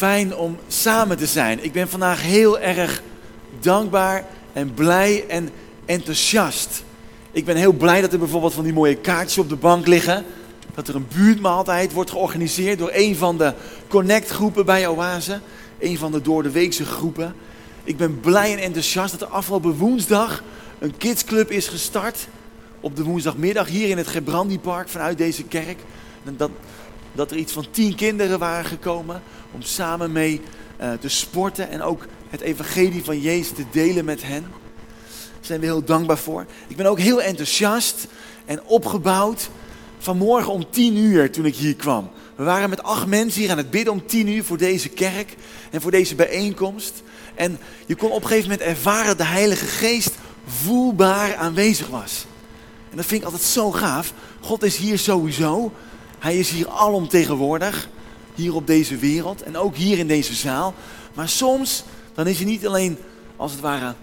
fijn om samen te zijn. Ik ben vandaag heel erg dankbaar en blij en enthousiast. Ik ben heel blij dat er bijvoorbeeld van die mooie kaartjes op de bank liggen. Dat er een buurtmaaltijd wordt georganiseerd door een van de connectgroepen bij Oase. Een van de door de weekse groepen. Ik ben blij en enthousiast dat er afgelopen woensdag een kidsclub is gestart. Op de woensdagmiddag hier in het Gebrandi-park vanuit deze kerk. Dat, dat er iets van tien kinderen waren gekomen om samen mee uh, te sporten en ook het evangelie van Jezus te delen met hen. Daar zijn we heel dankbaar voor. Ik ben ook heel enthousiast en opgebouwd vanmorgen om tien uur toen ik hier kwam. We waren met acht mensen hier aan het bidden om tien uur voor deze kerk en voor deze bijeenkomst. En je kon op een gegeven moment ervaren dat de Heilige Geest voelbaar aanwezig was. En dat vind ik altijd zo gaaf. God is hier sowieso. Hij is hier alomtegenwoordig. Hier op deze wereld en ook hier in deze zaal. Maar soms, dan is hij niet alleen, als het ware,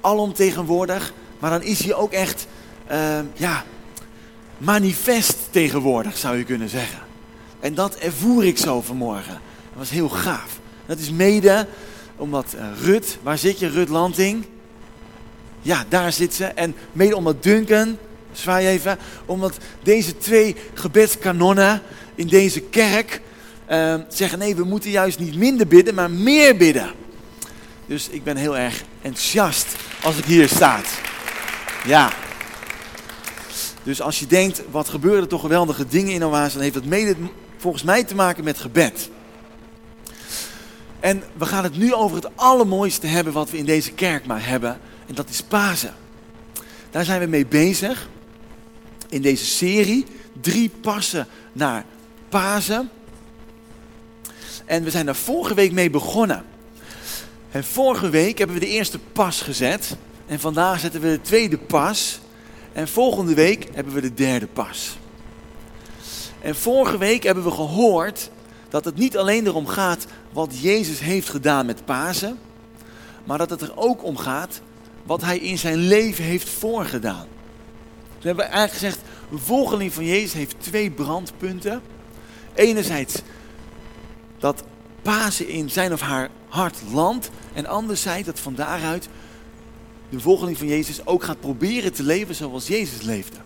alomtegenwoordig. Maar dan is hij ook echt, uh, ja, manifest tegenwoordig, zou je kunnen zeggen. En dat ervoer ik zo vanmorgen. Dat was heel gaaf. Dat is mede omdat uh, Rut, waar zit je, Rut Lanting? Ja, daar zit ze. En mede omdat Duncan, zwaai even, omdat deze twee gebedskanonnen in deze kerk uh, zeggen: nee, we moeten juist niet minder bidden, maar meer bidden. Dus ik ben heel erg enthousiast als ik hier sta. Ja. Dus als je denkt, wat gebeuren er toch geweldige dingen in Oase, dan heeft dat mede volgens mij te maken met gebed. En we gaan het nu over het allermooiste hebben wat we in deze kerk maar hebben. En dat is Pasen. Daar zijn we mee bezig. In deze serie. Drie passen naar Pasen. En we zijn daar vorige week mee begonnen. En vorige week hebben we de eerste pas gezet. En vandaag zetten we de tweede pas. En volgende week hebben we de derde pas. En vorige week hebben we gehoord dat het niet alleen erom gaat wat Jezus heeft gedaan met Pasen, maar dat het er ook om gaat wat hij in zijn leven heeft voorgedaan. We hebben eigenlijk gezegd, een volgeling van Jezus heeft twee brandpunten. Enerzijds dat Pasen in zijn of haar hart landt. En anderzijds dat van daaruit de volgeling van Jezus ook gaat proberen te leven zoals Jezus leefde.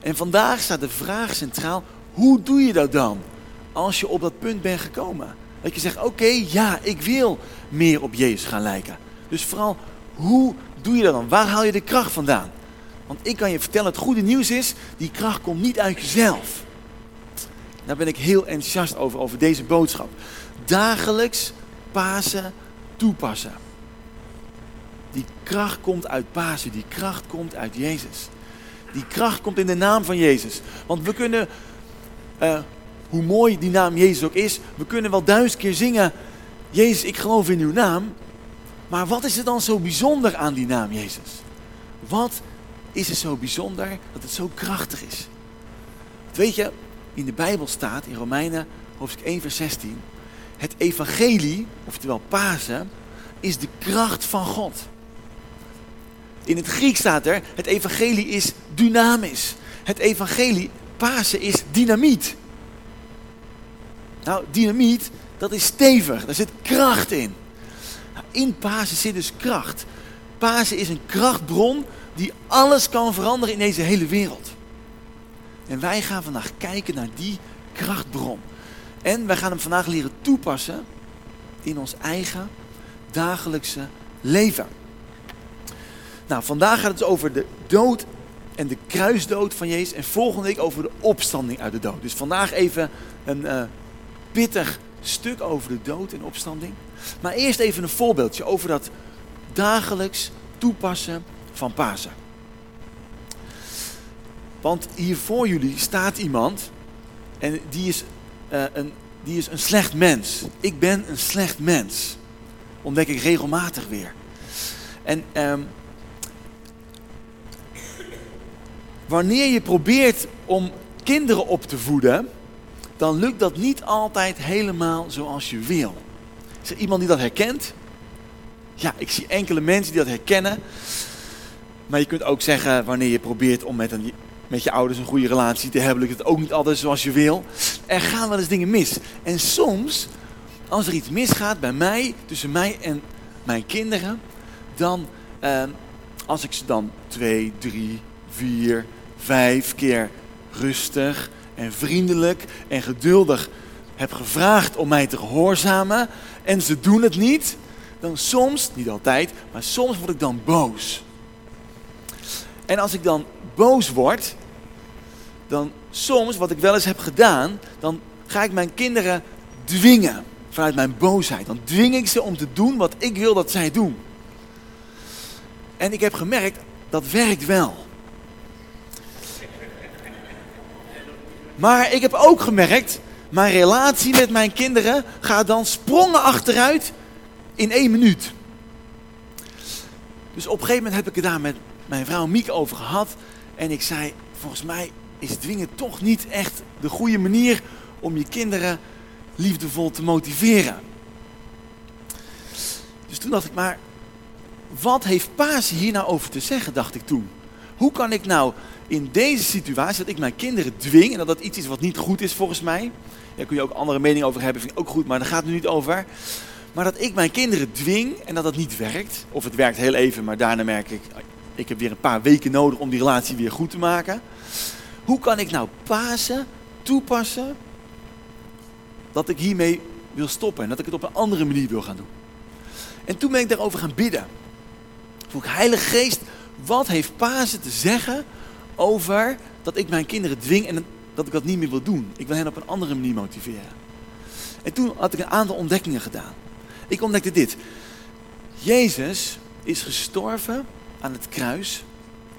En vandaag staat de vraag centraal, hoe doe je dat dan als je op dat punt bent gekomen? Dat je zegt, oké, ja, ik wil meer op Jezus gaan lijken. Dus vooral, hoe doe je dat dan? Waar haal je de kracht vandaan? Want ik kan je vertellen, het goede nieuws is, die kracht komt niet uit jezelf. Daar ben ik heel enthousiast over, over deze boodschap. Dagelijks Pasen toepassen. Die kracht komt uit Pasen, die kracht komt uit Jezus. Die kracht komt in de naam van Jezus. Want we kunnen, uh, hoe mooi die naam Jezus ook is, we kunnen wel duizend keer zingen, Jezus, ik geloof in uw naam. Maar wat is er dan zo bijzonder aan die naam Jezus? Wat is er zo bijzonder dat het zo krachtig is? Weet je, in de Bijbel staat, in Romeinen hoofdstuk 1 vers 16, het evangelie, oftewel Pasen, is de kracht van God. In het Grieks staat er, het evangelie is dynamisch. Het evangelie, Pasen, is dynamiet. Nou, dynamiet, dat is stevig, daar zit kracht in. Nou, in Pasen zit dus kracht. Pasen is een krachtbron die alles kan veranderen in deze hele wereld. En wij gaan vandaag kijken naar die krachtbron. En wij gaan hem vandaag leren toepassen in ons eigen dagelijkse leven. Nou, vandaag gaat het dus over de dood en de kruisdood van Jezus. En volgende week over de opstanding uit de dood. Dus vandaag even een uh, pittig stuk over de dood en opstanding. Maar eerst even een voorbeeldje over dat dagelijks toepassen van Pasen. Want hier voor jullie staat iemand en die is, uh, een, die is een slecht mens. Ik ben een slecht mens. Ontdek ik regelmatig weer. En um, wanneer je probeert om kinderen op te voeden, dan lukt dat niet altijd helemaal zoals je wil. Is er iemand die dat herkent? Ja, ik zie enkele mensen die dat herkennen. Maar je kunt ook zeggen, wanneer je probeert om met, een, met je ouders een goede relatie te hebben, lukt het ook niet altijd zoals je wil. Er gaan wel eens dingen mis. En soms als er iets misgaat bij mij, tussen mij en mijn kinderen, dan eh, als ik ze dan twee, drie, vier, vijf keer rustig en vriendelijk en geduldig heb gevraagd om mij te gehoorzamen en ze doen het niet, dan soms, niet altijd, maar soms word ik dan boos. En als ik dan boos word, dan soms, wat ik wel eens heb gedaan, dan ga ik mijn kinderen dwingen vanuit mijn boosheid. Dan dwing ik ze om te doen wat ik wil dat zij doen. En ik heb gemerkt, dat werkt wel. Maar ik heb ook gemerkt, mijn relatie met mijn kinderen gaat dan sprongen achteruit in één minuut. Dus op een gegeven moment heb ik het daar met mijn vrouw Miek over gehad. En ik zei, volgens mij is dwingen toch niet echt de goede manier om je kinderen liefdevol te motiveren. Dus toen dacht ik, maar wat heeft Paas hier nou over te zeggen, dacht ik toen. Hoe kan ik nou in deze situatie, dat ik mijn kinderen dwing, en dat dat iets is wat niet goed is volgens mij. Daar kun je ook andere meningen over hebben, vind ik ook goed, maar daar gaat het nu niet over. Maar dat ik mijn kinderen dwing en dat dat niet werkt. Of het werkt heel even, maar daarna merk ik, ik heb weer een paar weken nodig om die relatie weer goed te maken. Hoe kan ik nou Pasen toepassen dat ik hiermee wil stoppen en dat ik het op een andere manier wil gaan doen? En toen ben ik daarover gaan bidden. Vroeg Heilige Geest, wat heeft Pasen te zeggen over dat ik mijn kinderen dwing en dat ik dat niet meer wil doen? Ik wil hen op een andere manier motiveren. En toen had ik een aantal ontdekkingen gedaan. Ik ontdekte dit. Jezus is gestorven aan het kruis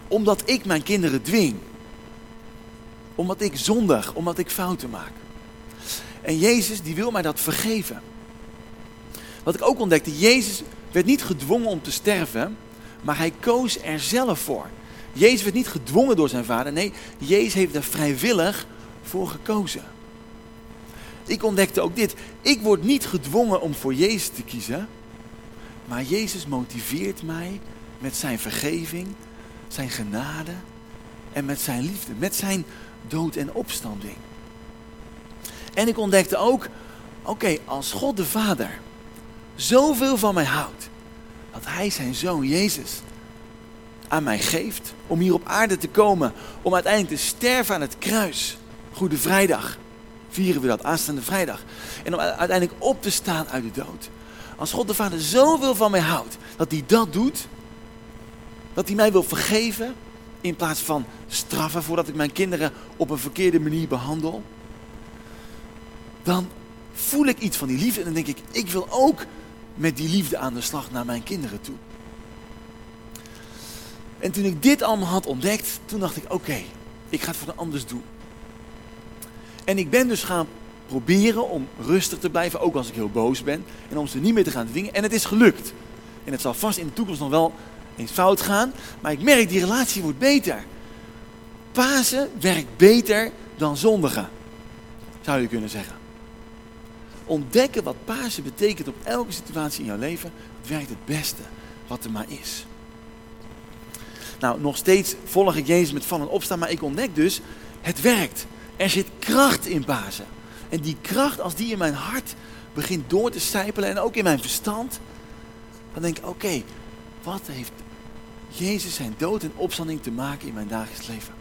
omdat ik mijn kinderen dwing. Omdat ik zondig, omdat ik fouten maak. En Jezus die wil mij dat vergeven. Wat ik ook ontdekte, Jezus werd niet gedwongen om te sterven, maar hij koos er zelf voor. Jezus werd niet gedwongen door zijn vader, nee, Jezus heeft er vrijwillig voor gekozen. Ik ontdekte ook dit. Ik word niet gedwongen om voor Jezus te kiezen. Maar Jezus motiveert mij met zijn vergeving, zijn genade en met zijn liefde. Met zijn dood en opstanding. En ik ontdekte ook, oké, als God de Vader zoveel van mij houdt, dat Hij zijn zoon Jezus aan mij geeft om hier op aarde te komen, om uiteindelijk te sterven aan het kruis. Goede Vrijdag vieren we dat, aanstaande vrijdag. En om uiteindelijk op te staan uit de dood. Als God de Vader zoveel van mij houdt, dat hij dat doet, dat hij mij wil vergeven, in plaats van straffen voordat ik mijn kinderen op een verkeerde manier behandel, dan voel ik iets van die liefde en dan denk ik, ik wil ook met die liefde aan de slag naar mijn kinderen toe. En toen ik dit allemaal had ontdekt, toen dacht ik, oké, ik ga het voor de anders doen. En ik ben dus gaan proberen om rustig te blijven, ook als ik heel boos ben. En om ze niet meer te gaan dwingen. En het is gelukt. En het zal vast in de toekomst nog wel eens fout gaan. Maar ik merk, die relatie wordt beter. Pasen werkt beter dan zondigen. Zou je kunnen zeggen. Ontdekken wat Pasen betekent op elke situatie in jouw leven. Het werkt het beste wat er maar is. Nou, nog steeds volg ik Jezus met van en opstaan. Maar ik ontdek dus, het werkt. Er zit kracht in Pasen. En die kracht, als die in mijn hart begint door te sijpelen en ook in mijn verstand, dan denk ik, oké, wat heeft Jezus zijn dood en opstanding te maken in mijn dagelijks leven?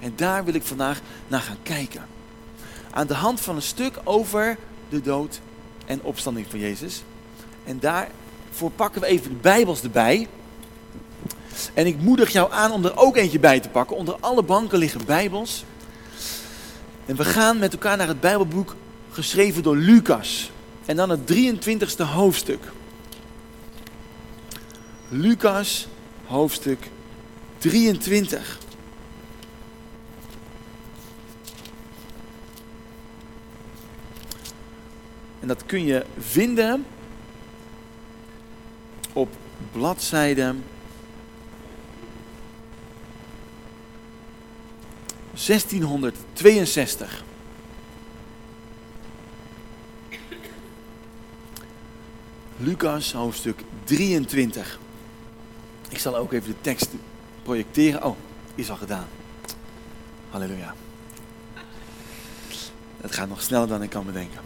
En daar wil ik vandaag naar gaan kijken. Aan de hand van een stuk over de dood en opstanding van Jezus. En daarvoor pakken we even de Bijbels erbij. En ik moedig jou aan om er ook eentje bij te pakken. Onder alle banken liggen Bijbels. En we gaan met elkaar naar het Bijbelboek geschreven door Lucas. En dan het 23ste hoofdstuk. Lucas, hoofdstuk 23. En dat kun je vinden op bladzijde 1662. Lucas hoofdstuk 23. Ik zal ook even de tekst projecteren. Oh, is al gedaan. Halleluja. Het gaat nog sneller dan ik kan bedenken.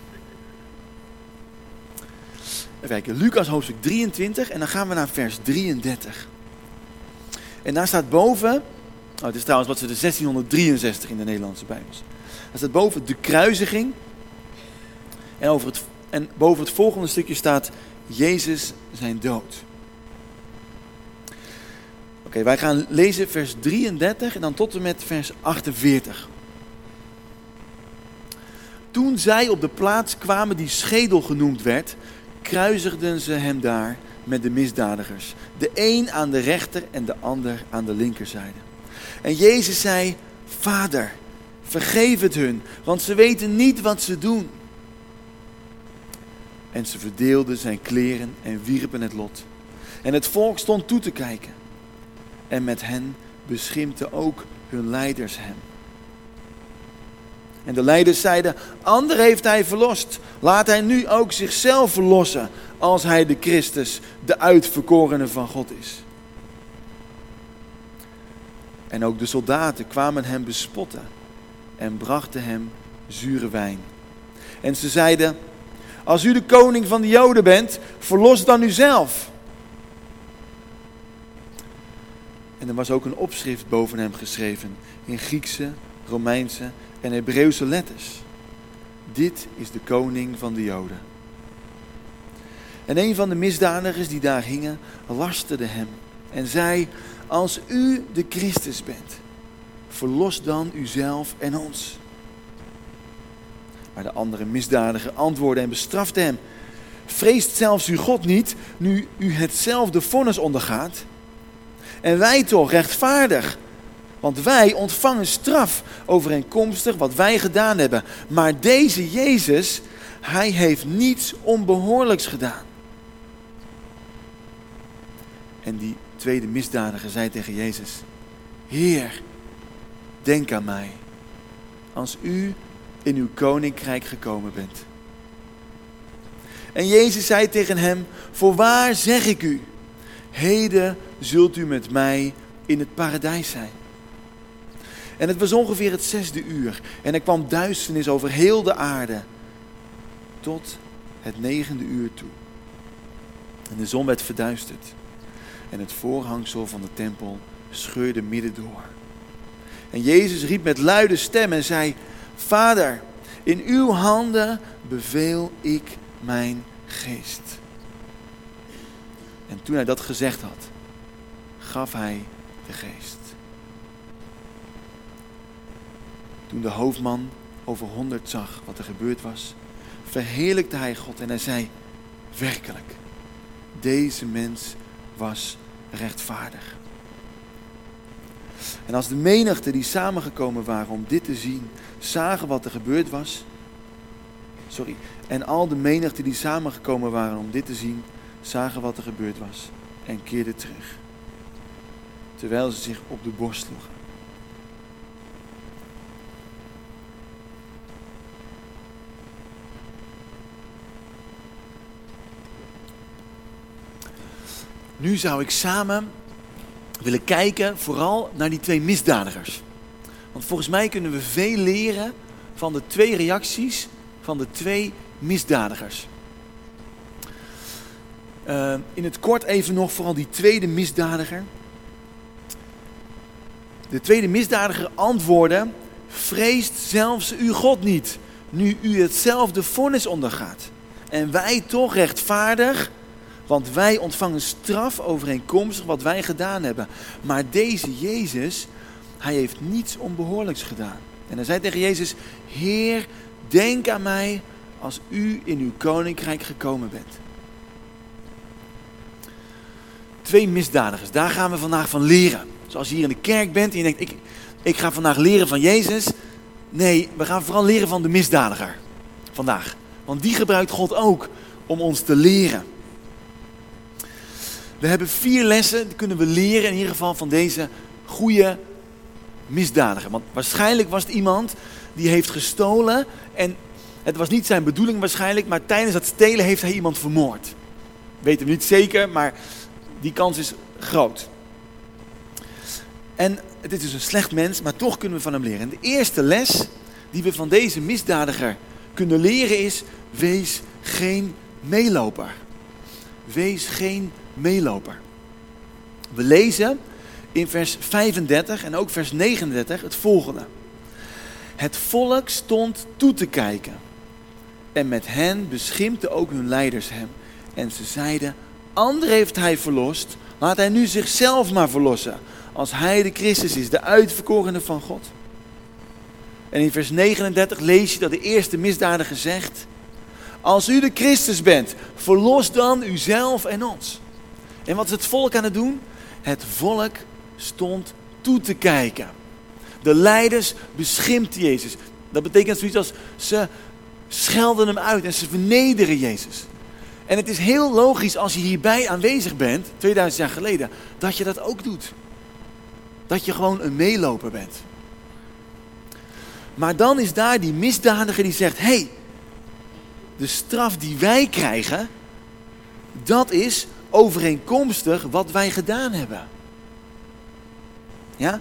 even kijken, Lucas hoofdstuk 23 en dan gaan we naar vers 33. En daar staat boven, oh, het is trouwens wat ze de 1663 in de Nederlandse Bijbels. Daar staat boven de kruisiging. En, over het, en boven het volgende stukje staat Jezus zijn dood. Oké, wij gaan lezen vers 33 en dan tot en met vers 48. Toen zij op de plaats kwamen die schedel genoemd werd, kruisigden ze hem daar met de misdadigers. De een aan de rechter en de ander aan de linkerzijde. En Jezus zei, Vader, vergeef het hun, want ze weten niet wat ze doen. En ze verdeelden zijn kleren en wierpen het lot. En het volk stond toe te kijken. En met hen beschimpte ook hun leiders hem. En de leiders zeiden, ander heeft hij verlost. Laat hij nu ook zichzelf verlossen als hij de Christus, de uitverkorene van God is. En ook de soldaten kwamen hem bespotten en brachten hem zure wijn. En ze zeiden, als u de koning van de Joden bent, verlos dan uzelf. En er was ook een opschrift boven hem geschreven in Griekse, Romeinse en Hebreeuwse letters. Dit is de koning van de Joden. En een van de misdadigers die daar hingen, lasterde hem en zei, als u de Christus bent, verlos dan uzelf en ons. Maar de andere misdadiger antwoordde en bestrafte hem. Vreest zelfs u God niet, nu u hetzelfde vonnis ondergaat? En wij toch rechtvaardig, want wij ontvangen straf overeenkomstig wat wij gedaan hebben. Maar deze Jezus, hij heeft niets onbehoorlijks gedaan. En die tweede misdadiger zei tegen Jezus: Heer, denk aan mij. Als u in uw koninkrijk gekomen bent. En Jezus zei tegen hem: Voorwaar zeg ik u, heden zult u met mij in het paradijs zijn. En het was ongeveer het zesde uur. En er kwam duisternis over heel de aarde. Tot het negende uur toe. En de zon werd verduisterd. En het voorhangsel van de tempel scheurde midden door. En Jezus riep met luide stem en zei: Vader, in uw handen beveel ik mijn geest. En toen hij dat gezegd had, gaf hij de geest. Toen de hoofdman over honderd zag wat er gebeurd was, verheerlijkte hij God en hij zei, werkelijk, deze mens was rechtvaardig. En als de menigte die samengekomen waren om dit te zien, zagen wat er gebeurd was. Sorry. En al de menigte die samengekomen waren om dit te zien, zagen wat er gebeurd was en keerden terug. Terwijl ze zich op de borst sloegen. Nu zou ik samen willen kijken vooral naar die twee misdadigers. Want volgens mij kunnen we veel leren van de twee reacties van de twee misdadigers. Uh, in het kort even nog vooral die tweede misdadiger. De tweede misdadiger antwoordde: Vreest zelfs uw God niet, nu u hetzelfde vonnis ondergaat. En wij toch rechtvaardig, want wij ontvangen straf overeenkomstig wat wij gedaan hebben. Maar deze Jezus, hij heeft niets onbehoorlijks gedaan. En hij zei tegen Jezus, Heer, denk aan mij als u in uw koninkrijk gekomen bent. Twee misdadigers, daar gaan we vandaag van leren. Zoals je hier in de kerk bent en je denkt, ik, ik ga vandaag leren van Jezus. Nee, we gaan vooral leren van de misdadiger vandaag. Want die gebruikt God ook om ons te leren. We hebben vier lessen, die kunnen we leren in ieder geval van deze goede misdadiger. Want waarschijnlijk was het iemand die heeft gestolen en het was niet zijn bedoeling waarschijnlijk, maar tijdens het stelen heeft hij iemand vermoord. Weten we niet zeker, maar die kans is groot. En het is dus een slecht mens, maar toch kunnen we van hem leren. En de eerste les die we van deze misdadiger kunnen leren is, wees geen meeloper. wees geen meeloper. We lezen in vers 35 en ook vers 39 het volgende. Het volk stond toe te kijken. En met hen beschimpten ook hun leiders hem. En ze zeiden, ander heeft hij verlost, laat hij nu zichzelf maar verlossen. Als hij de Christus is, de uitverkorene van God. En in vers 39 lees je dat de eerste misdadiger zegt, als u de Christus bent, verlos dan uzelf en ons. En wat is het volk aan het doen? Het volk stond toe te kijken. De leiders beschimpten Jezus. Dat betekent zoiets als ze schelden hem uit en ze vernederen Jezus. En het is heel logisch als je hierbij aanwezig bent, 2000 jaar geleden, dat je dat ook doet. Dat je gewoon een meeloper bent. Maar dan is daar die misdadiger die zegt: hé, hey, de straf die wij krijgen, dat is overeenkomstig wat wij gedaan hebben. Ja?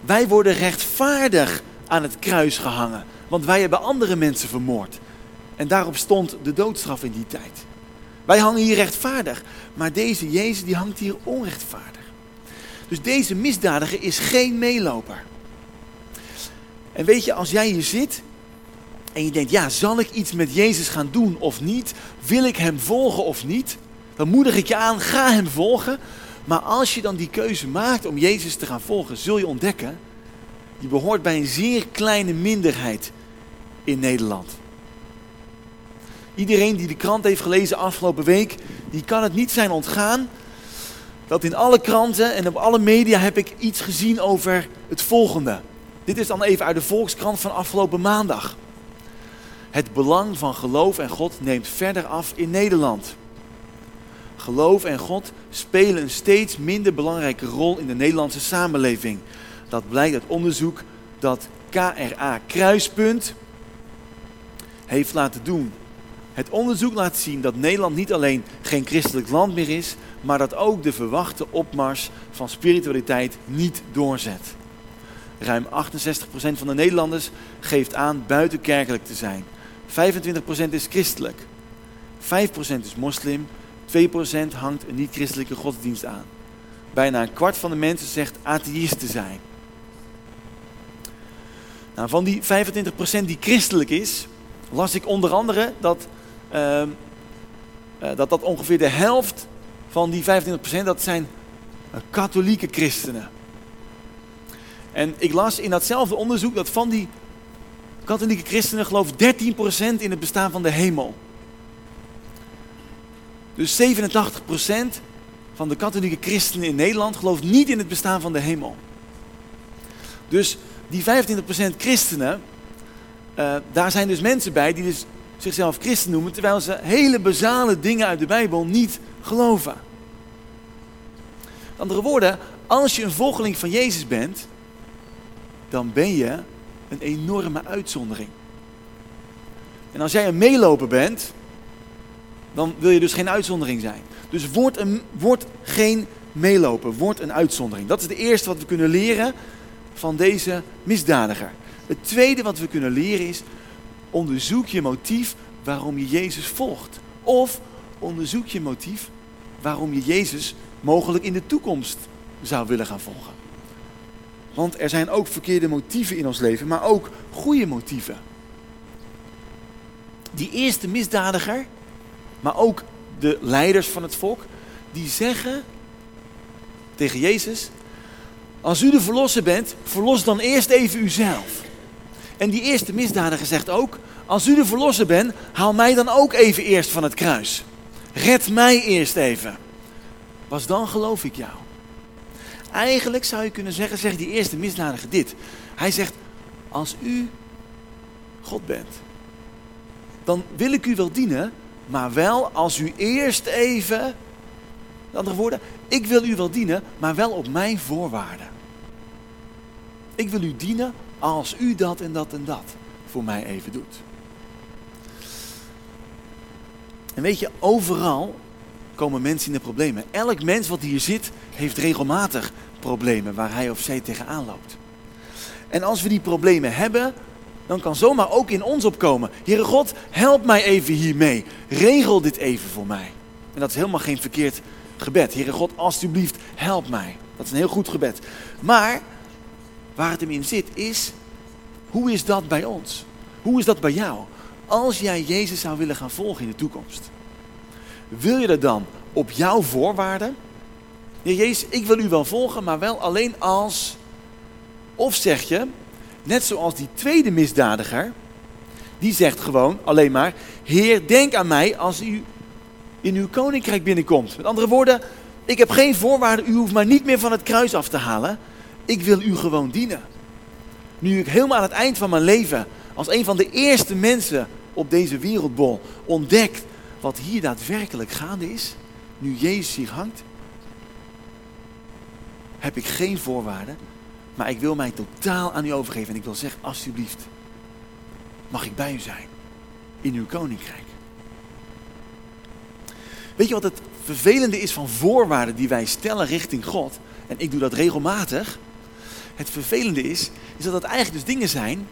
Wij worden rechtvaardig aan het kruis gehangen, want wij hebben andere mensen vermoord. En daarop stond de doodstraf in die tijd. Wij hangen hier rechtvaardig, maar deze Jezus die hangt hier onrechtvaardig. Dus deze misdadiger is geen meeloper. En weet je, als jij hier zit en je denkt, ja, zal ik iets met Jezus gaan doen of niet? Wil ik Hem volgen of niet? Dan moedig ik je aan, ga Hem volgen. Maar als je dan die keuze maakt om Jezus te gaan volgen, zul je ontdekken, je behoort bij een zeer kleine minderheid in Nederland. Iedereen die de krant heeft gelezen afgelopen week, die kan het niet zijn ontgaan dat in alle kranten en op alle media heb ik iets gezien over het volgende. Dit is dan even uit de Volkskrant van afgelopen maandag. Het belang van geloof en God neemt verder af in Nederland. Geloof en God spelen een steeds minder belangrijke rol in de Nederlandse samenleving. Dat blijkt uit onderzoek dat KRA Kruispunt heeft laten doen. Het onderzoek laat zien dat Nederland niet alleen geen christelijk land meer is, maar dat ook de verwachte opmars van spiritualiteit niet doorzet. Ruim 68% van de Nederlanders geeft aan buitenkerkelijk te zijn. 25% is christelijk. 5% is moslim. 2% hangt een niet-christelijke godsdienst aan. Bijna een kwart van de mensen zegt atheïst te zijn. Nou, van die 25% die christelijk is, las ik onder andere dat, uh, dat dat ongeveer de helft van die 25% dat zijn katholieke christenen. En ik las in datzelfde onderzoek dat van die katholieke christenen gelooft 13% in het bestaan van de hemel. Dus 87% van de katholieke christenen in Nederland gelooft niet in het bestaan van de hemel. Dus die 25% christenen, uh, daar zijn dus mensen bij die dus zichzelf christen noemen, terwijl ze hele basale dingen uit de Bijbel niet geloven. Met andere woorden, als je een volgeling van Jezus bent, dan ben je een enorme uitzondering. En als jij een meeloper bent, dan wil je dus geen uitzondering zijn. Dus word, een, word geen meeloper, word een uitzondering. Dat is het eerste wat we kunnen leren van deze misdadiger. Het tweede wat we kunnen leren is, onderzoek je motief waarom je Jezus volgt. Of onderzoek je motief waarom je Jezus mogelijk in de toekomst zou willen gaan volgen. Want er zijn ook verkeerde motieven in ons leven, maar ook goede motieven. Die eerste misdadiger, maar ook de leiders van het volk, die zeggen tegen Jezus: Als u de verlosser bent, verlos dan eerst even uzelf. En die eerste misdadiger zegt ook: Als u de verlosser bent, haal mij dan ook even eerst van het kruis. Red mij eerst even. Was dan geloof ik jou. Eigenlijk zou je kunnen zeggen, zegt die eerste misdadiger dit. Hij zegt, als u God bent, dan wil ik u wel dienen, maar wel als u eerst even, met andere woorden, ik wil u wel dienen, maar wel op mijn voorwaarden. Ik wil u dienen als u dat en dat en dat voor mij even doet. En weet je, overal komen mensen in de problemen. Elk mens wat hier zit, heeft regelmatig problemen waar hij of zij tegenaan loopt. En als we die problemen hebben, dan kan zomaar ook in ons opkomen. Heere God, help mij even hiermee. Regel dit even voor mij. En dat is helemaal geen verkeerd gebed. Heere God, alsjeblieft, help mij. Dat is een heel goed gebed. Maar waar het hem in zit is, hoe is dat bij ons? Hoe is dat bij jou? Als jij Jezus zou willen gaan volgen in de toekomst. Wil je dat dan op jouw voorwaarden? Ja, Jezus, ik wil u wel volgen, maar wel alleen als... Of zeg je, net zoals die tweede misdadiger, die zegt gewoon alleen maar, Heer, denk aan mij als u in uw koninkrijk binnenkomt. Met andere woorden, ik heb geen voorwaarden, u hoeft mij niet meer van het kruis af te halen. Ik wil u gewoon dienen. Nu ik helemaal aan het eind van mijn leven, als een van de eerste mensen op deze wereldbol, ontdek wat hier daadwerkelijk gaande is, nu Jezus hier hangt, heb ik geen voorwaarden, maar ik wil mij totaal aan u overgeven. En ik wil zeggen, alsjeblieft, mag ik bij u zijn in uw koninkrijk. Weet je wat het vervelende is van voorwaarden die wij stellen richting God? En ik doe dat regelmatig. Het vervelende is, is dat dat eigenlijk dus dingen zijn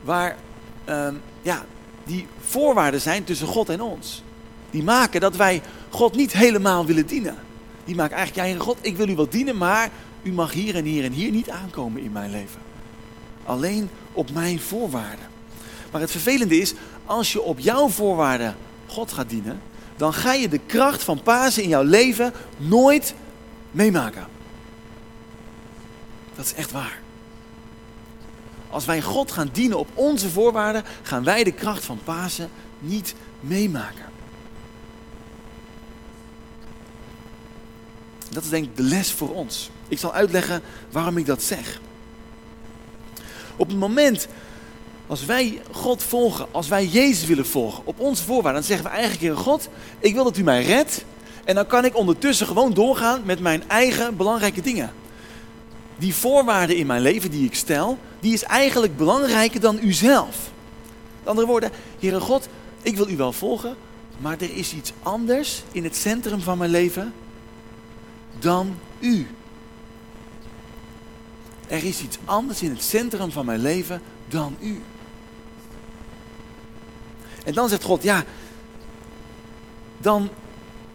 waar, ehm, ja, die voorwaarden zijn tussen God en ons. Die maken dat wij God niet helemaal willen dienen. Die maken eigenlijk, ja God, ik wil u wel dienen, maar u mag hier en hier en hier niet aankomen in mijn leven. Alleen op mijn voorwaarden. Maar het vervelende is, als je op jouw voorwaarden God gaat dienen, dan ga je de kracht van Pasen in jouw leven nooit meemaken. Dat is echt waar. Als wij God gaan dienen op onze voorwaarden, gaan wij de kracht van Pasen niet meemaken. Dat is denk ik de les voor ons. Ik zal uitleggen waarom ik dat zeg. Op het moment als wij God volgen, als wij Jezus willen volgen, op onze voorwaarden, dan zeggen we eigenlijk, Heer God, ik wil dat u mij redt. En dan kan ik ondertussen gewoon doorgaan met mijn eigen belangrijke dingen. Die voorwaarden in mijn leven die ik stel, die is eigenlijk belangrijker dan u zelf. Met andere woorden, Heere God, ik wil u wel volgen, maar er is iets anders in het centrum van mijn leven dan u. Er is iets anders in het centrum van mijn leven dan u. En dan zegt God, ja, dan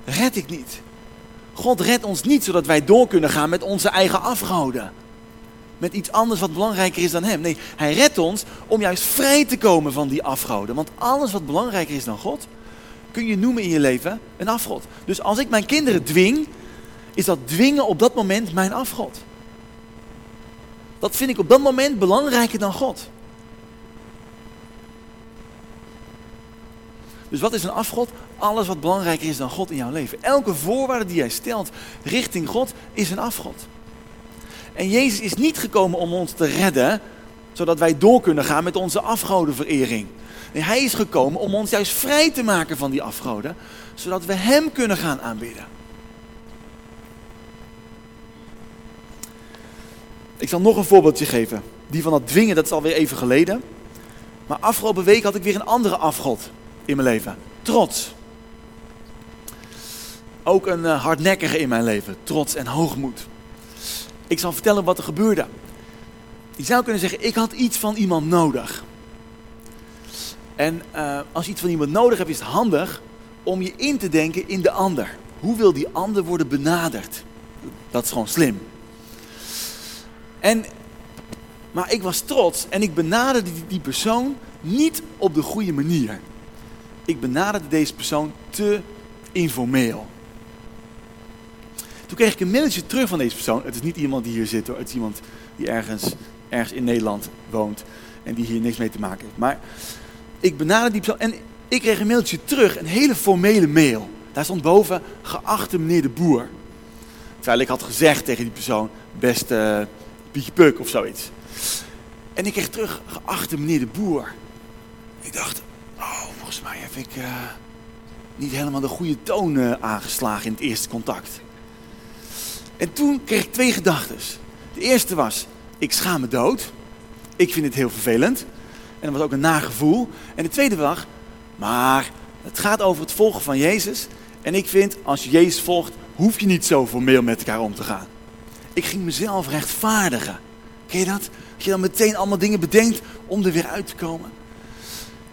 red ik niet. God redt ons niet zodat wij door kunnen gaan met onze eigen afgoden. Met iets anders wat belangrijker is dan Hem. Nee, Hij redt ons om juist vrij te komen van die afgoden. Want alles wat belangrijker is dan God, kun je noemen in je leven een afgod. Dus als ik mijn kinderen dwing, is dat dwingen op dat moment mijn afgod. Dat vind ik op dat moment belangrijker dan God. Dus wat is een afgod? Alles wat belangrijker is dan God in jouw leven. Elke voorwaarde die jij stelt richting God is een afgod. En Jezus is niet gekomen om ons te redden, zodat wij door kunnen gaan met onze afgodenverering. Nee, hij is gekomen om ons juist vrij te maken van die afgoden, zodat we Hem kunnen gaan aanbidden. Ik zal nog een voorbeeldje geven. Die van dat dwingen, dat is alweer even geleden. Maar afgelopen week had ik weer een andere afgod in mijn leven. Trots. Ook een uh, hardnekkige in mijn leven. Trots en hoogmoed. Ik zal vertellen wat er gebeurde. Je zou kunnen zeggen, ik had iets van iemand nodig. En uh, als je iets van iemand nodig hebt, is het handig om je in te denken in de ander. Hoe wil die ander worden benaderd? Dat is gewoon slim. En, maar ik was trots en ik benaderde die, die persoon niet op de goede manier ik benaderde deze persoon te informeel. Toen kreeg ik een mailtje terug van deze persoon. Het is niet iemand die hier zit hoor. Het is iemand die ergens, ergens in Nederland woont. En die hier niks mee te maken heeft. Maar ik benaderde die persoon. En ik kreeg een mailtje terug. Een hele formele mail. Daar stond boven, geachte meneer de boer. Terwijl ik had gezegd tegen die persoon, beste Pietje Puk of zoiets. En ik kreeg terug, geachte meneer de boer. Ik dacht, oh, volgens mij heb ik uh, niet helemaal de goede toon uh, aangeslagen in het eerste contact. En toen kreeg ik twee gedachten. De eerste was, ik schaam me dood. Ik vind het heel vervelend. En dat was ook een nagevoel. En de tweede was, maar het gaat over het volgen van Jezus. En ik vind, als je Jezus volgt, hoef je niet zo formeel met elkaar om te gaan. Ik ging mezelf rechtvaardigen. Ken je dat? Dat je dan meteen allemaal dingen bedenkt om er weer uit te komen.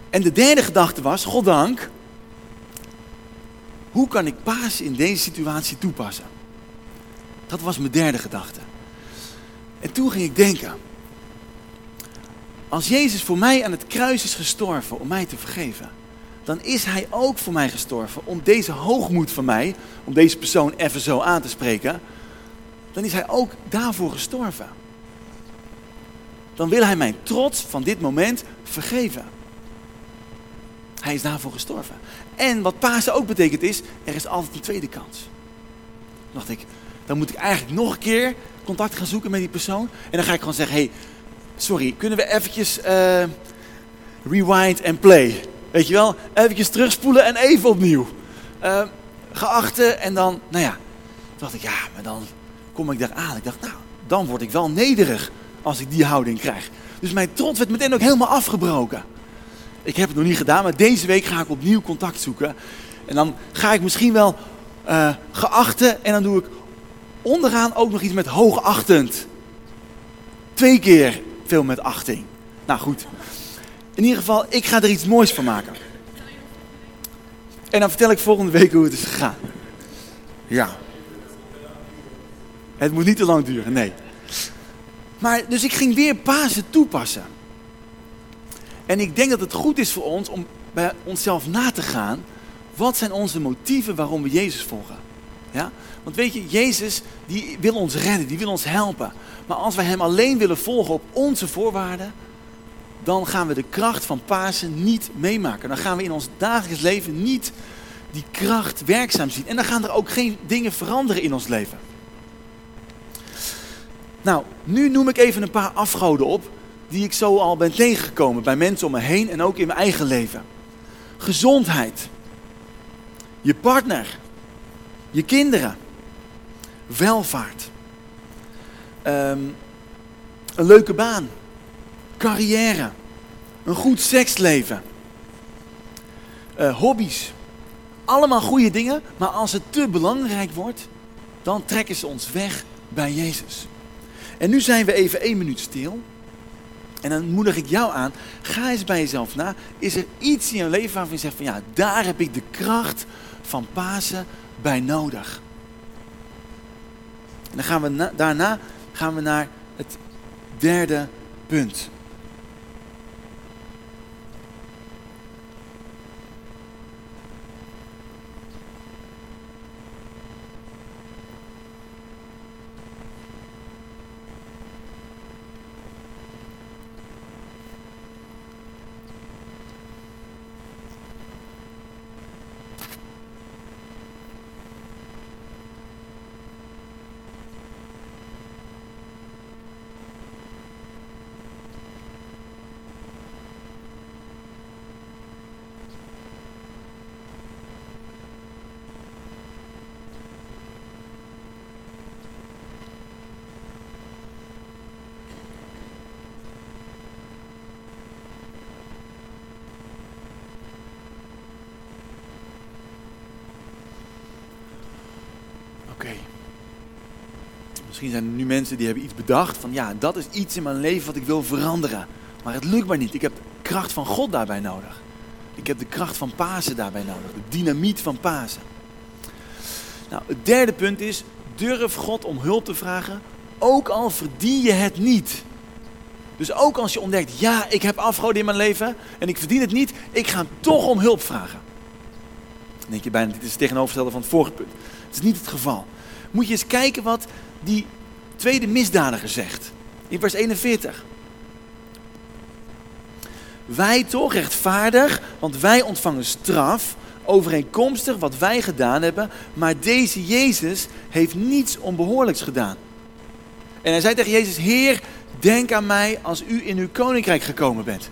En de derde gedachte was, goddank, hoe kan ik paas in deze situatie toepassen? Dat was mijn derde gedachte. En toen ging ik denken, als Jezus voor mij aan het kruis is gestorven om mij te vergeven, dan is Hij ook voor mij gestorven om deze hoogmoed van mij, om deze persoon even zo aan te spreken, dan is Hij ook daarvoor gestorven. Dan wil Hij mijn trots van dit moment vergeven. Hij is daarvoor gestorven. En wat Pasen ook betekent is, er is altijd een tweede kans. Dacht ik, dan moet ik eigenlijk nog een keer contact gaan zoeken met die persoon. En dan ga ik gewoon zeggen, hey, sorry, kunnen we eventjes uh, rewind en play? Weet je wel, eventjes terugspoelen en even opnieuw. Uh, geachte en dan, nou ja, dacht ik, ja, maar dan kom ik daar aan. Ik dacht, nou, dan word ik wel nederig als ik die houding krijg. Dus mijn trots werd meteen ook helemaal afgebroken. Ik heb het nog niet gedaan, maar deze week ga ik opnieuw contact zoeken. En dan ga ik misschien wel uh, geachte en dan doe ik onderaan ook nog iets met hoogachtend. Twee keer veel met achting. Nou goed. In ieder geval, ik ga er iets moois van maken. En dan vertel ik volgende week hoe het is gegaan. Ja. Het moet niet te lang duren, nee. Maar dus ik ging weer Pasen toepassen. En ik denk dat het goed is voor ons om bij onszelf na te gaan. Wat zijn onze motieven waarom we Jezus volgen? Ja? Want weet je, Jezus die wil ons redden, die wil ons helpen. Maar als wij Hem alleen willen volgen op onze voorwaarden, dan gaan we de kracht van Pasen niet meemaken. Dan gaan we in ons dagelijks leven niet die kracht werkzaam zien. En dan gaan er ook geen dingen veranderen in ons leven. Nou, nu noem ik even een paar afgoden op die ik zo al ben tegengekomen bij mensen om me heen en ook in mijn eigen leven. Gezondheid. Je partner. Je kinderen. Welvaart. Um, een leuke baan. Carrière. Een goed seksleven. Uh, hobby's. Allemaal goede dingen, maar als het te belangrijk wordt, dan trekken ze ons weg bij Jezus. En nu zijn we even één minuut stil. En dan moedig ik jou aan, ga eens bij jezelf na. Is er iets in je leven waarvan je zegt van ja, daar heb ik de kracht van Pasen bij nodig. En dan gaan we daarna gaan we naar het derde punt. Misschien zijn er nu mensen die hebben iets bedacht van ja, dat is iets in mijn leven wat ik wil veranderen. Maar het lukt maar niet. Ik heb de kracht van God daarbij nodig. Ik heb de kracht van Pasen daarbij nodig. De dynamiet van Pasen. Nou, het derde punt is, durf God om hulp te vragen, ook al verdien je het niet. Dus ook als je ontdekt, ja, ik heb afgoden in mijn leven en ik verdien het niet, ik ga toch om hulp vragen. Dan denk je bijna, dit is het tegenovergestelde van het vorige punt. Het is niet het geval. Moet je eens kijken wat die tweede misdadiger zegt. In vers 41. Wij toch rechtvaardig, want wij ontvangen straf overeenkomstig wat wij gedaan hebben, maar deze Jezus heeft niets onbehoorlijks gedaan. En hij zei tegen Jezus, Heer, denk aan mij als u in uw koninkrijk gekomen bent.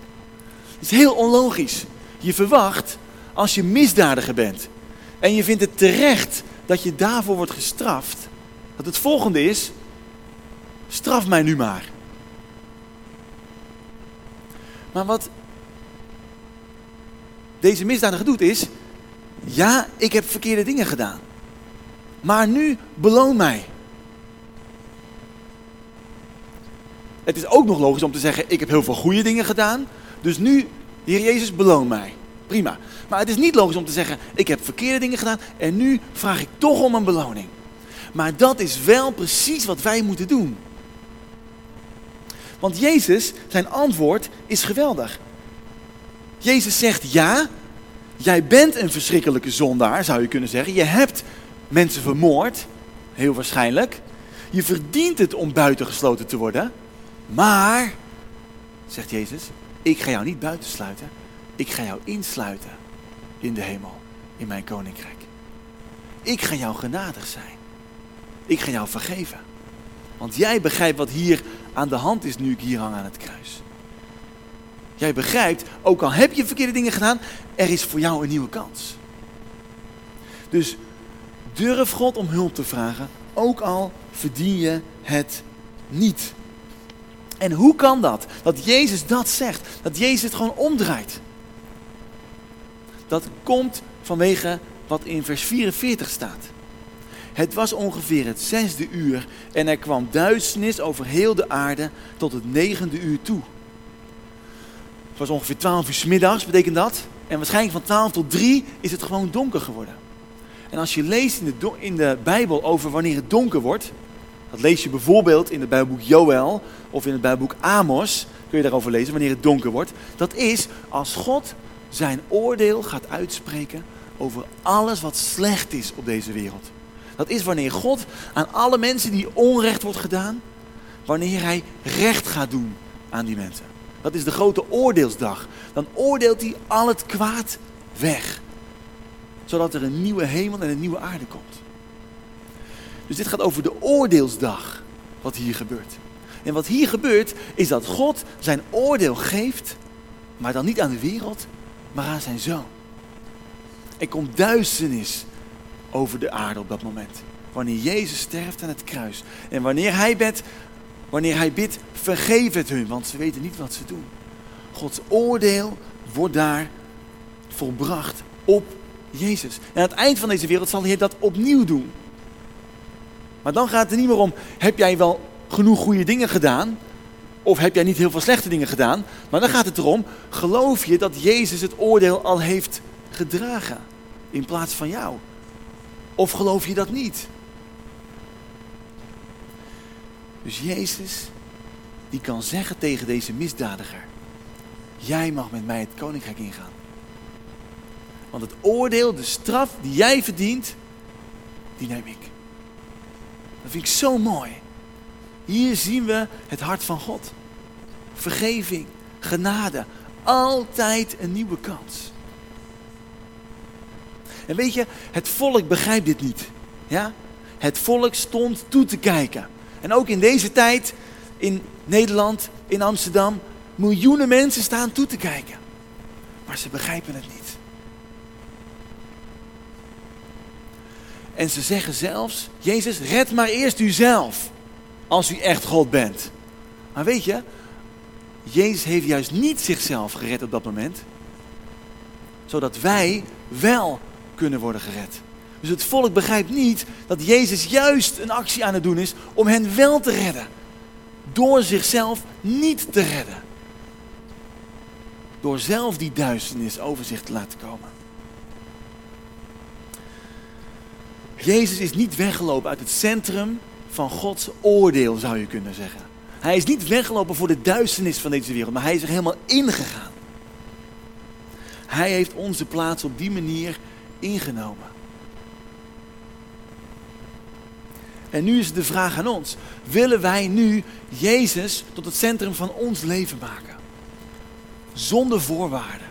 Is heel onlogisch. Je verwacht, als je misdadiger bent en je vindt het terecht dat je daarvoor wordt gestraft, dat het volgende is, straf mij nu maar. Maar wat deze misdadiger doet is, ja, ik heb verkeerde dingen gedaan. Maar nu beloon mij. Het is ook nog logisch om te zeggen, ik heb heel veel goede dingen gedaan. Dus nu, Heer Jezus, beloon mij. Prima. Maar het is niet logisch om te zeggen, ik heb verkeerde dingen gedaan en nu vraag ik toch om een beloning. Maar dat is wel precies wat wij moeten doen. Want Jezus, zijn antwoord is geweldig. Jezus zegt ja, jij bent een verschrikkelijke zondaar, zou je kunnen zeggen. Je hebt mensen vermoord, heel waarschijnlijk. Je verdient het om buitengesloten te worden. Maar, zegt Jezus, ik ga jou niet buitensluiten. Ik ga jou insluiten in de hemel, in mijn koninkrijk. Ik ga jou genadig zijn. Ik ga jou vergeven. Want jij begrijpt wat hier aan de hand is nu ik hier hang aan het kruis. Jij begrijpt, ook al heb je verkeerde dingen gedaan, er is voor jou een nieuwe kans. Dus durf God om hulp te vragen, ook al verdien je het niet. En hoe kan dat? Dat Jezus dat zegt, dat Jezus het gewoon omdraait. Dat komt vanwege wat in vers 44 staat. Het was ongeveer het zesde uur en er kwam duisternis over heel de aarde tot het negende uur toe. Het was ongeveer 12 uur s middags, betekent dat. En waarschijnlijk van 12 tot 3 is het gewoon donker geworden. En als je leest in de, in de Bijbel over wanneer het donker wordt, dat lees je bijvoorbeeld in het Bijbelboek Joël of in het Bijbelboek Amos, kun je daarover lezen wanneer het donker wordt. Dat is als God zijn oordeel gaat uitspreken over alles wat slecht is op deze wereld. Dat is wanneer God aan alle mensen die onrecht wordt gedaan, wanneer hij recht gaat doen aan die mensen. Dat is de grote oordeelsdag. Dan oordeelt hij al het kwaad weg. Zodat er een nieuwe hemel en een nieuwe aarde komt. Dus dit gaat over de oordeelsdag, wat hier gebeurt. En wat hier gebeurt, is dat God zijn oordeel geeft, maar dan niet aan de wereld, maar aan zijn zoon. Er komt duisternis over de aarde op dat moment. Wanneer Jezus sterft aan het kruis. En wanneer hij bidt, wanneer hij bidt, vergeef het hun, want ze weten niet wat ze doen. Gods oordeel wordt daar volbracht op Jezus. En aan het eind van deze wereld zal hij dat opnieuw doen. Maar dan gaat het er niet meer om, heb jij wel genoeg goede dingen gedaan? Of heb jij niet heel veel slechte dingen gedaan? Maar dan gaat het erom, geloof je dat Jezus het oordeel al heeft gedragen in plaats van jou? Of geloof je dat niet? Dus Jezus, die kan zeggen tegen deze misdadiger, jij mag met mij het koninkrijk ingaan. Want het oordeel, de straf die jij verdient, die neem ik. Dat vind ik zo mooi. Hier zien we het hart van God. Vergeving, genade, altijd een nieuwe kans. En weet je, het volk begrijpt dit niet. Ja? Het volk stond toe te kijken. En ook in deze tijd, in Nederland, in Amsterdam, miljoenen mensen staan toe te kijken. Maar ze begrijpen het niet. En ze zeggen zelfs, Jezus, red maar eerst uzelf. Als u echt God bent. Maar weet je, Jezus heeft juist niet zichzelf gered op dat moment. Zodat wij wel kunnen worden gered. Dus het volk begrijpt niet dat Jezus juist een actie aan het doen is om hen wel te redden. Door zichzelf niet te redden. Door zelf die duisternis over zich te laten komen. Jezus is niet weggelopen uit het centrum van Gods oordeel, zou je kunnen zeggen. Hij is niet weggelopen voor de duisternis van deze wereld, maar hij is er helemaal ingegaan. Hij heeft onze plaats op die manier ingenomen. En nu is de vraag aan ons: willen wij nu Jezus tot het centrum van ons leven maken? Zonder voorwaarden.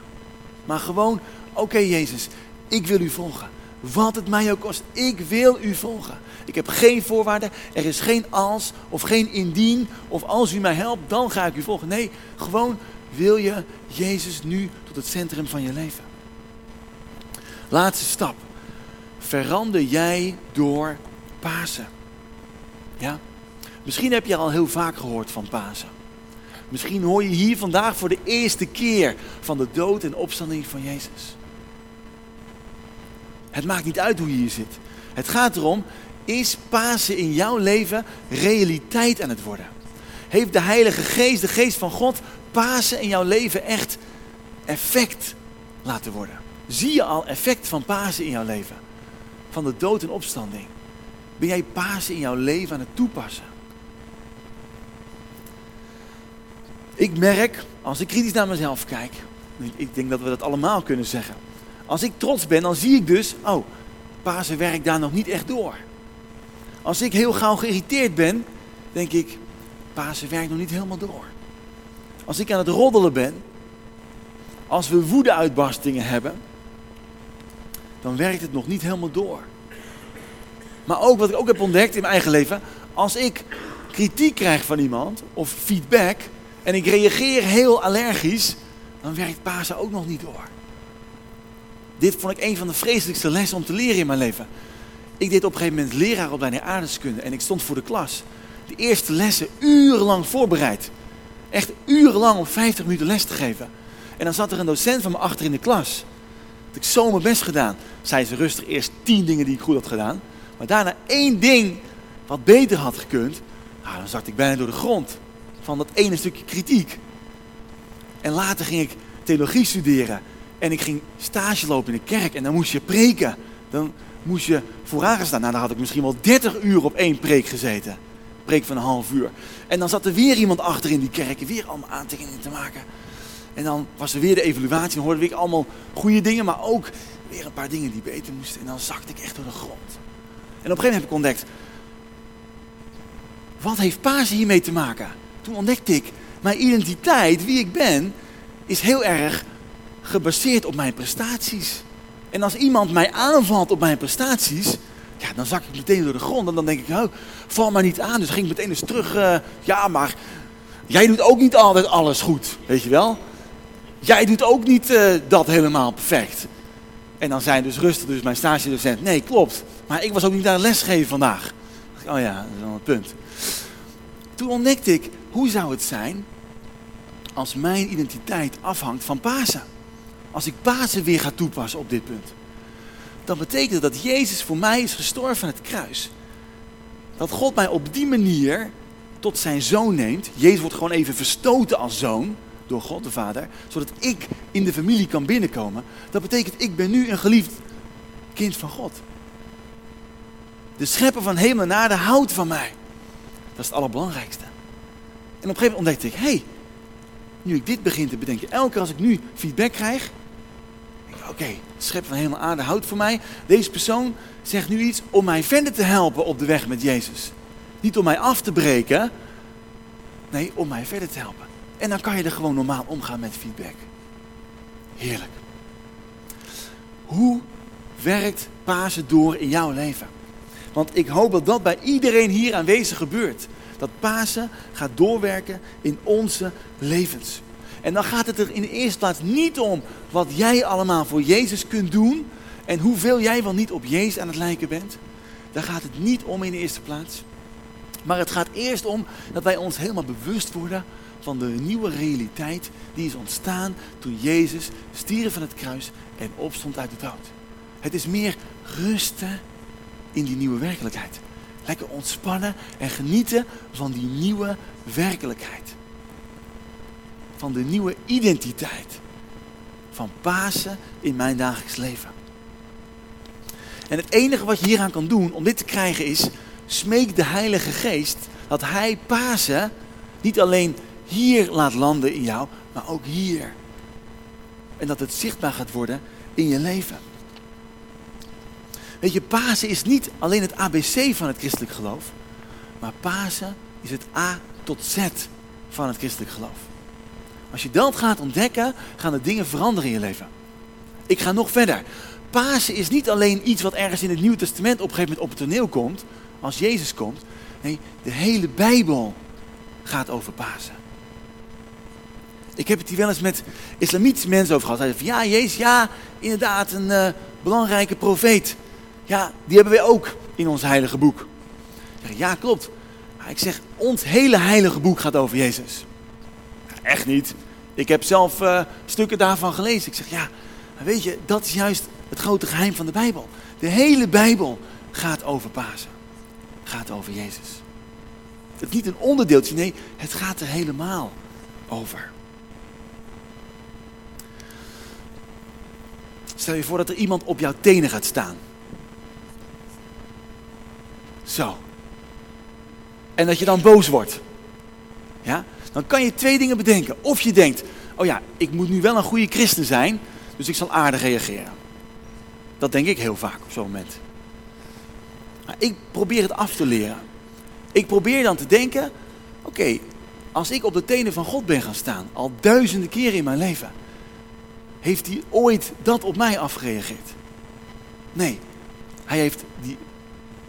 Maar gewoon, oké Jezus, ik wil u volgen. Wat het mij ook kost, ik wil u volgen. Ik heb geen voorwaarden, er is geen als of geen indien of als u mij helpt, dan ga ik u volgen. Nee, gewoon wil je Jezus nu tot het centrum van je leven. Laatste stap. Verander jij door Pasen. Ja? Misschien heb je al heel vaak gehoord van Pasen. Misschien hoor je hier vandaag voor de eerste keer van de dood en opstanding van Jezus. Het maakt niet uit hoe je hier zit. Het gaat erom, is Pasen in jouw leven realiteit aan het worden? Heeft de Heilige Geest, de Geest van God, Pasen in jouw leven echt effect laten worden? Zie je al effect van Pasen in jouw leven? Van de dood en opstanding? Ben jij Pasen in jouw leven aan het toepassen? Ik merk, als ik kritisch naar mezelf kijk, ik denk dat we dat allemaal kunnen zeggen. Als ik trots ben, dan zie ik dus, oh, Pasen werkt daar nog niet echt door. Als ik heel gauw geïrriteerd ben, denk ik, Pasen werkt nog niet helemaal door. Als ik aan het roddelen ben, als we woedeuitbarstingen hebben, dan werkt het nog niet helemaal door. Maar ook wat ik ook heb ontdekt in mijn eigen leven, als ik kritiek krijg van iemand of feedback en ik reageer heel allergisch, dan werkt Pasen ook nog niet door. Dit vond ik een van de vreselijkste lessen om te leren in mijn leven. Ik deed op een gegeven moment leraaropleiding aardeskunde en ik stond voor de klas. De eerste lessen urenlang voorbereid. Echt urenlang om 50 minuten les te geven. En dan zat er een docent van me achter in de klas. Had ik zo mijn best gedaan. Zei ze rustig eerst tien dingen die ik goed had gedaan. Maar daarna één ding wat beter had gekund. Nou, dan zakte ik bijna door de grond. Van dat ene stukje kritiek. En later ging ik theologie studeren. En ik ging stage lopen in de kerk. En dan moest je preken. Dan moest je vooraan staan. Nou, dan had ik misschien wel 30 uur op één preek gezeten. Preek van een half uur. En dan zat er weer iemand achter in die kerk. Weer allemaal aantekeningen te maken. En dan was er weer de evaluatie. Dan hoorde ik allemaal goede dingen. Maar ook weer een paar dingen die beter moesten. En dan zakte ik echt door de grond. En op een gegeven moment heb ik ontdekt. Wat heeft Pasen hiermee te maken? Toen ontdekte ik. Mijn identiteit, wie ik ben, is heel erg gebaseerd op mijn prestaties. En als iemand mij aanvalt op mijn prestaties, ja, dan zak ik meteen door de grond. En dan denk ik, oh, val maar niet aan. Dus ging ik meteen eens terug. Uh, ja, maar jij doet ook niet altijd alles goed, weet je wel? Jij doet ook niet uh, dat helemaal perfect. En dan zei dus rustig, dus mijn stagedocent, nee, klopt. Maar ik was ook niet aan het lesgeven vandaag. Oh ja, dat is wel een punt. Toen ontdekte ik, hoe zou het zijn als mijn identiteit afhangt van Pasen? Als ik Pasen weer ga toepassen op dit punt. Dan betekent dat Jezus voor mij is gestorven aan het kruis. Dat God mij op die manier tot zijn zoon neemt. Jezus wordt gewoon even verstoten als zoon door God de Vader. Zodat ik in de familie kan binnenkomen. Dat betekent ik ben nu een geliefd kind van God. De schepper van hemel en aarde houdt van mij. Dat is het allerbelangrijkste. En op een gegeven moment ontdekte ik, hé, hey, nu ik dit begin te bedenken, elke keer als ik nu feedback krijg, oké, okay, schep van hemel aarde houdt voor mij. Deze persoon zegt nu iets om mij verder te helpen op de weg met Jezus. Niet om mij af te breken, nee, om mij verder te helpen. En dan kan je er gewoon normaal omgaan met feedback. Heerlijk. Hoe werkt Pasen door in jouw leven? Want ik hoop dat dat bij iedereen hier aanwezig gebeurt. Dat Pasen gaat doorwerken in onze levens. En dan gaat het er in de eerste plaats niet om wat jij allemaal voor Jezus kunt doen en hoeveel jij wel niet op Jezus aan het lijken bent. Daar gaat het niet om in de eerste plaats. Maar het gaat eerst om dat wij ons helemaal bewust worden van de nieuwe realiteit die is ontstaan toen Jezus stierf van het kruis en opstond uit de dood. Het is meer rusten in die nieuwe werkelijkheid. Lekker ontspannen en genieten van die nieuwe werkelijkheid van de nieuwe identiteit van Pasen in mijn dagelijks leven. En het enige wat je hieraan kan doen om dit te krijgen is, smeek de Heilige Geest dat Hij Pasen niet alleen hier laat landen in jou, maar ook hier. En dat het zichtbaar gaat worden in je leven. Weet je, Pasen is niet alleen het ABC van het christelijk geloof, maar Pasen is het A tot Z van het christelijk geloof. Als je dat gaat ontdekken, gaan er dingen veranderen in je leven. Ik ga nog verder. Pasen is niet alleen iets wat ergens in het Nieuwe Testament op een gegeven moment op het toneel komt, als Jezus komt. Nee, de hele Bijbel gaat over Pasen. Ik heb het hier wel eens met islamitische mensen over gehad. Hij zei van ja, Jezus, ja, inderdaad, een uh, belangrijke profeet. Ja, die hebben we ook in ons heilige boek. Ja, klopt. Maar ik zeg, ons hele heilige boek gaat over Jezus. Echt niet. Ik heb zelf uh, stukken daarvan gelezen. Ik zeg, ja, weet je, dat is juist het grote geheim van de Bijbel. De hele Bijbel gaat over Pasen. Gaat over Jezus. Het is niet een onderdeeltje, nee, het gaat er helemaal over. Stel je voor dat er iemand op jouw tenen gaat staan. Zo. En dat je dan boos wordt. Ja? Dan kan je twee dingen bedenken. Of je denkt, oh ja, ik moet nu wel een goede christen zijn, dus ik zal aardig reageren. Dat denk ik heel vaak op zo'n moment. Maar ik probeer het af te leren. Ik probeer dan te denken, oké, als ik op de tenen van God ben gaan staan, al duizenden keren in mijn leven, heeft hij ooit dat op mij afgereageerd? Nee, hij heeft die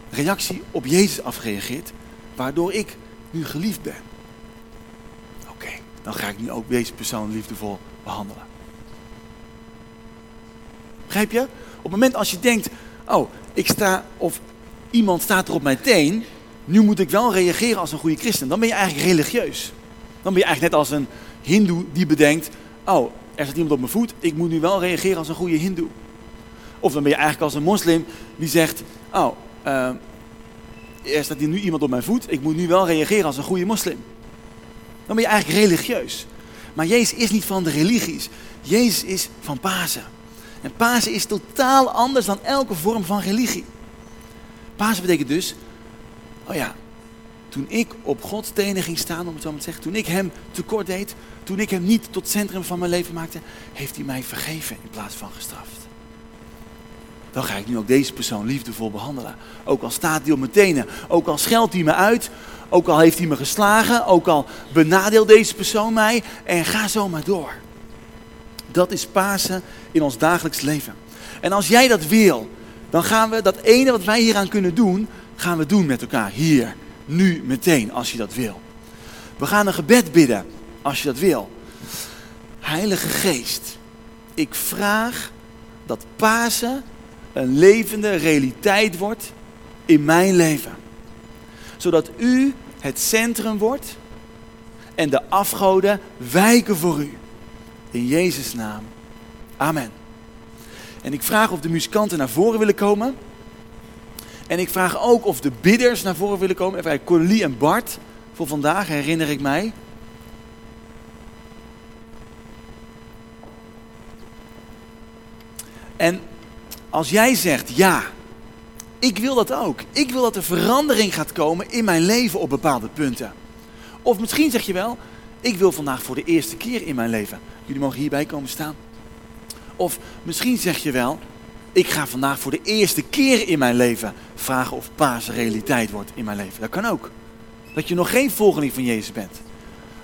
reactie op Jezus afgereageerd, waardoor ik nu geliefd ben. Dan ga ik nu ook deze persoon liefdevol behandelen. Begrijp je? Op het moment als je denkt, oh, ik sta, of iemand staat er op mijn teen, nu moet ik wel reageren als een goede christen. Dan ben je eigenlijk religieus. Dan ben je eigenlijk net als een hindoe die bedenkt, oh, er staat iemand op mijn voet, ik moet nu wel reageren als een goede hindoe. Of dan ben je eigenlijk als een moslim die zegt, oh, uh, er staat hier nu iemand op mijn voet, ik moet nu wel reageren als een goede moslim. Dan ben je eigenlijk religieus. Maar Jezus is niet van de religies. Jezus is van Pasen. En Pasen is totaal anders dan elke vorm van religie. Pasen betekent dus, oh ja, toen ik op Gods tenen ging staan, om het zo maar te zeggen, toen ik hem tekort deed, toen ik hem niet tot centrum van mijn leven maakte, heeft hij mij vergeven in plaats van gestraft. Dan ga ik nu ook deze persoon liefdevol behandelen. Ook al staat hij op mijn tenen, ook al scheldt hij me uit, ook al heeft hij me geslagen, ook al benadeelt deze persoon mij en ga zo maar door. Dat is Pasen in ons dagelijks leven. En als jij dat wil, dan gaan we dat ene wat wij hieraan kunnen doen, gaan we doen met elkaar hier, nu, meteen, als je dat wil. We gaan een gebed bidden, als je dat wil. Heilige Geest, ik vraag dat Pasen een levende realiteit wordt in mijn leven. Zodat u het centrum wordt en de afgoden wijken voor u. In Jezus' naam. Amen. En ik vraag of de muzikanten naar voren willen komen. En ik vraag ook of de bidders naar voren willen komen. Even Corlie en Bart. Voor vandaag herinner ik mij. En als jij zegt ja, ik wil dat ook. Ik wil dat er verandering gaat komen in mijn leven op bepaalde punten. Of misschien zeg je wel, ik wil vandaag voor de eerste keer in mijn leven. Jullie mogen hierbij komen staan. Of misschien zeg je wel, ik ga vandaag voor de eerste keer in mijn leven vragen of paas realiteit wordt in mijn leven. Dat kan ook. Dat je nog geen volgeling van Jezus bent.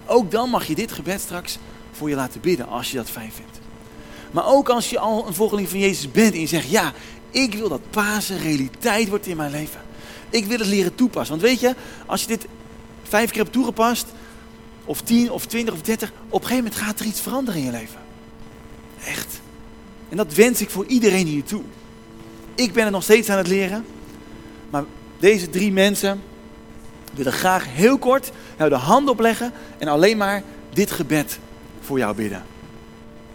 Ook dan mag je dit gebed straks voor je laten bidden als je dat fijn vindt. Maar ook als je al een volgeling van Jezus bent en je zegt, ja, ik wil dat Pasen realiteit wordt in mijn leven. Ik wil het leren toepassen. Want weet je, als je dit vijf keer hebt toegepast, of tien, of twintig, of dertig, op een gegeven moment gaat er iets veranderen in je leven. Echt. En dat wens ik voor iedereen hier toe. Ik ben het nog steeds aan het leren. Maar deze drie mensen willen graag heel kort nou de hand opleggen en alleen maar dit gebed voor jou bidden.